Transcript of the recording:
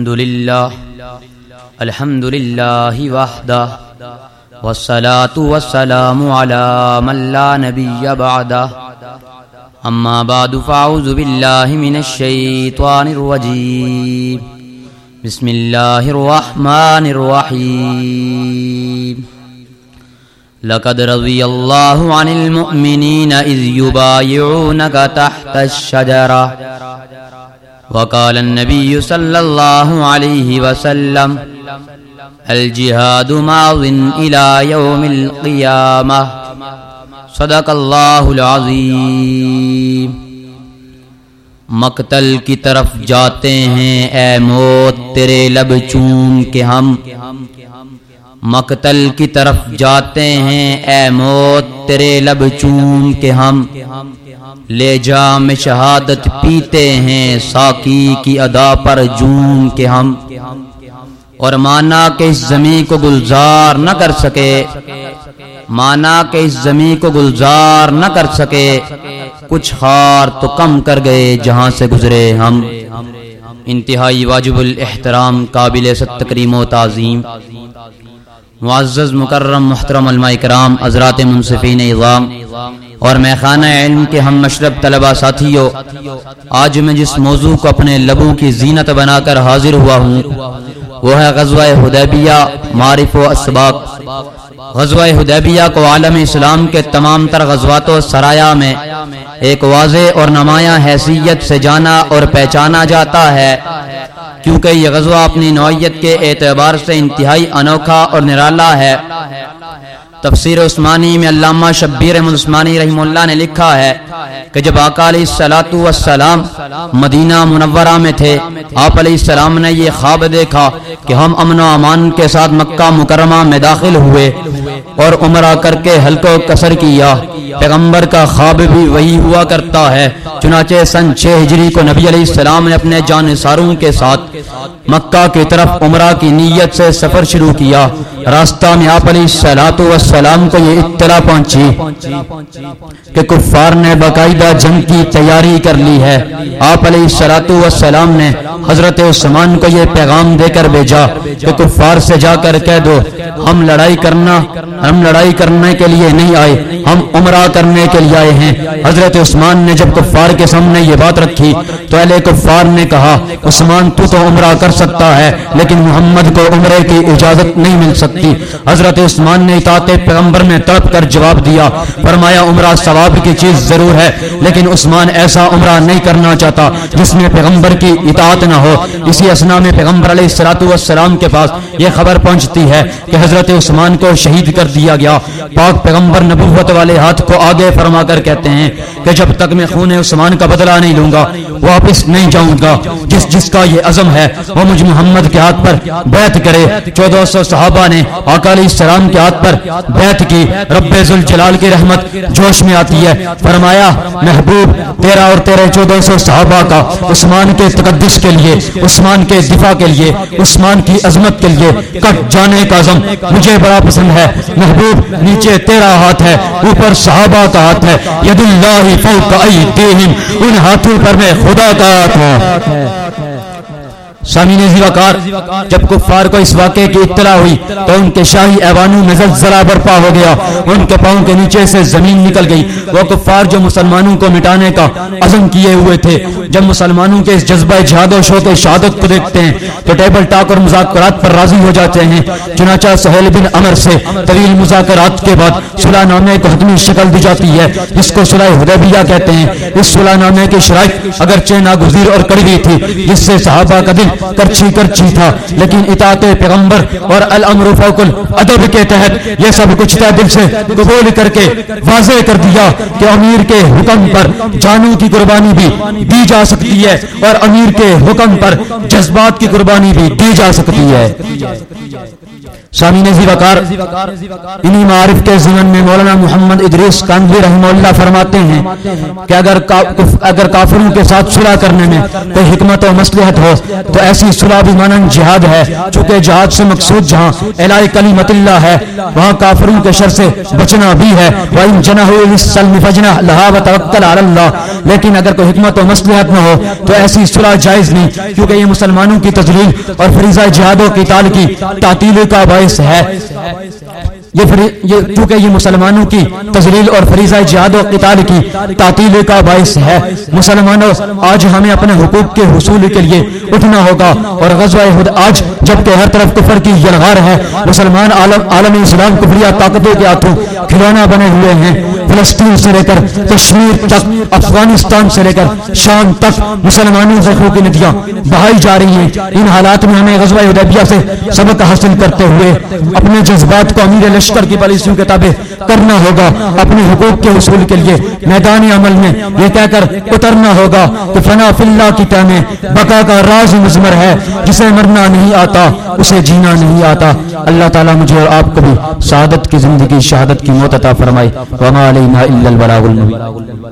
الحمد لله الحمد لله وحده والصلاة والسلام على من لا نبي بعده أما بعد فأعوذ بالله من الشيطان الرجيم بسم الله الرحمن الرحيم لقد رضي الله عن المؤمنين إذ يبايعونك تحت الشجرة وقال النبي صلى الله عليه وسلم، الجهاد ماض إلى يوم القيامة. صدق الله العظيم. مقتل کی طرف جاتے ہیں، اے موت تیرے لب چوم کے ہم. مقتل کی طرف جاتے ہیں، اے موت تیرے لب چوم کے ہم. لے جام شہادت پیتے ہیں ساکی کی ادا پر جوم کے ہم۔ اور مانا کہ اس زمین کو گلزار نہ کر سکے۔ مانا کہ اس زمین کو گلزار نہ کر سکے۔ کچھ ہار تو کم کر گئے جہاں سے گزرے ہم۔ انتہائی واجب الاحترام، قابل ست تکریم و تعظیم۔ معزز، مکرم، محترم، علماء کرام، حضرات منصفین اظام اور میں خانہ علم کے ہم مشرب طلبہ ساتھیوں، آج میں جس موضوع کو اپنے لبوں کی زینت بنا کر حاضر ہوا ہوں، وہ ہے غزوہ حدیبیہ معرف و اسباق۔ غزوہ حدیبیہ کو عالم اسلام کے تمام تر غزوات و سرایا میں ایک واضح اور نمایاں حیثیت سے جانا اور پہچانا جاتا ہے، کیونکہ یہ غزوہ اپنی نوعیت کے اعتبار سے انتہائی انوکھا اور نرالا ہے۔ تفسیر عثمانی میں علامہ شبیر احمد عثمانی رحم اللہ نے لکھا ہے کہ جب آقا علیہ السلاۃ والسلام مدینہ منورہ میں تھے، آپ علیہ السلام نے یہ خواب دیکھا کہ ہم امن و امان کے ساتھ مکہ مکرمہ میں داخل ہوئے اور عمرہ کر کے حلق و کثر کیا۔ پیغمبر کا خواب بھی وہی ہوا کرتا ہے۔ چنانچہ سن چھ ہجری کو نبی علیہ السلام نے اپنے جان ساروں کے ساتھ مکہ کی طرف عمرہ کی نیت سے سفر شروع کیا۔ راستہ میں آپ علیہ السلاۃ والسلام کو یہ اطلاع پہنچی۔ کہ کفار نے باقاعدہ جنگ کی تیاری کر لی ہے۔ آپ علیہ السلاۃ والسلام نے حضرت عثمان کو یہ پیغام دے کر بھیجا کہ کفار سے جا کر کہہ دو، ہم لڑائی کرنا، ہم لڑائی کرنے کے لیے نہیں آئے، ہم عمرہ کرنے کے لیے آئے ہیں۔ حضرت عثمان نے جب کفار کے سامنے یہ بات رکھی تو اہل کفار نے کہا، عثمان، تو تو عمرہ کر سکتا ہے، لیکن محمد کو عمرے کی اجازت نہیں مل سکتی۔ حضرت عثمان نے اطاعت پیغمبر میں تڑپ کر جواب دیا۔ فرمایا، عمرہ سوال ثواب کی چیز ضرور ہے، لیکن عثمان ایسا عمرہ نہیں کرنا چاہتا جس میں پیغمبر کی اطاعت نہ ہو۔ اسی اسنا میں پیغمبر علیہ السلاۃ والسلام کے پاس یہ خبر پہنچتی ہے کہ حضرت عثمان کو شہید کر دیا گیا۔ پاک پیغمبر نبوت والے ہاتھ کو آگے فرما کر کہتے ہیں کہ جب تک میں خون عثمان کا بدلہ نہیں لوں گا، واپس نہیں جاؤں گا۔ جس جس کا یہ عزم ہے، وہ مجھ محمد کے ہاتھ پر بیعت کرے۔ چودہ سو صحابہ نے آقا علیہ السلام کے ہاتھ پر بیعت کی۔ رب ذوالجلال کی رحمت جوش میں آتی ہے۔ فرمایا، محبوب، تیرا اور تیرے چودہ سو صحابہ کا، عثمان کے تقدس کے لیے، عثمان کے دفاع کے لیے، عثمان کی عظمت کے لیے کٹ جانے کا عزم مجھے بڑا پسند ہے۔ محبوب، نیچے تیرا ہاتھ ہے، اوپر صحابہ کا ہاتھ ہے۔ ید اللہ فوق ایدیہم، ان ہاتھوں پر میں خدا کا ہاتھ ہے سامین زیوکار جب کفار کو اس واقعے کی اطلاع ہوئی تو ان کے شاہی ایوانوں میں زلزلہ برپا ہو گیا۔ ان کے پاؤں کے نیچے سے زمین نکل گئی۔ وہ کفار جو مسلمانوں کو مٹانے کا عزم کیے ہوئے تھے، جب مسلمانوں کے اس جذبہ جہاد و شوق شہادت کو دیکھتے ہیں، تو ٹیبل ٹاک اور مذاکرات پر راضی ہو جاتے ہیں۔ چنانچہ سہیل بن امر سے طویل مذاکرات کے بعد صلح نامے کو حتمی شکل دی جاتی ہے، جس کو صلح حدیبیہ کہتے ہیں۔ اس صلح نامے کی شرائط اگرچہ ناگزیر اور کڑوی تھی، جس سے صحابہ کا دل کرچی کرچی تھا، لیکن اطاعت پیغمبر اور الامر فوق الادب کے تحت یہ سب کچھ طے دل سے قبول کر کے واضح کر دیا کہ امیر کے حکم پر جانوں کی قربانی بھی دی جا سکتی ہے اور امیر کے حکم پر جذبات کی قربانی بھی دی جا سکتی ہے۔ سامین زی وقار انہی معارف کے زمن میں مولانا محمد ادریس کاندوی رحمہ اللہ فرماتے ہیں کہ اگر اگر کافروں کے ساتھ صلح کرنے میں کوئی حکمت و مصلحت ہو، تو ایسی صلح بھی مانند جہاد ہے، چونکہ جہاد سے مقصود جہاں الہی کلیمت اللہ ہے، وہاں کافروں کے شر سے بچنا بھی ہے۔ وَإِن جَنَهُ لِلسَّلْمِ فَجْنَهْ لَهَا وَتَوَكَّلْ عَلَى اللَّهِ۔ لیکن اگر کوئی حکمت و مصلحت نہ ہو، تو ایسی صلح جائز نہیں، کیونکہ یہ مسلمانوں کی تجلیل اور فریضہ جہاد و قتال کی تعطیل کا باعث ہے۔ یہ کیونکہ یہ مسلمانوں کی تزلیل اور فریضہ جہاد و قتال کی تعطیل کا باعث ہے۔ مسلمانوں، آج ہمیں اپنے حقوق کے حصول کے لیے اٹھنا ہوگا اور غزوہ خود آج جبکہ ہر طرف کفر کی یلغار ہے۔ مسلمان عالم عالم اسلام، کفریہ طاقتوں کے ہاتھوں کھلونا بنے ہوئے ہیں۔ فلسطین سے لے کر کشمیر تک، افغانستان سے لے کر شام تک مسلمانوں زخموں کی ندیاں بہائی جا رہی ہیں۔ ان حالات میں ہمیں غزوہ حدیبیہ سے سبق حاصل کرتے ہوئے اپنے جذبات کو امیر لشکر کی پالیسیوں کے تابع کرنا ہوگا، اپنے حقوق کے حصول کے لیے، میدانی عمل میں یہ کہہ کر اترنا ہوگا کہ فنا فی اللہ کی تہمیں بقا کا راز مزمر ہے، جسے مرنا نہیں آتا، اسے جینا نہیں آتا۔ اللہ تعالیٰ مجھے اور آپ کو بھی سعادت کی زندگی، شہادت کی موت عطا فرمائے۔ وما علینا الا البلاغ المبین۔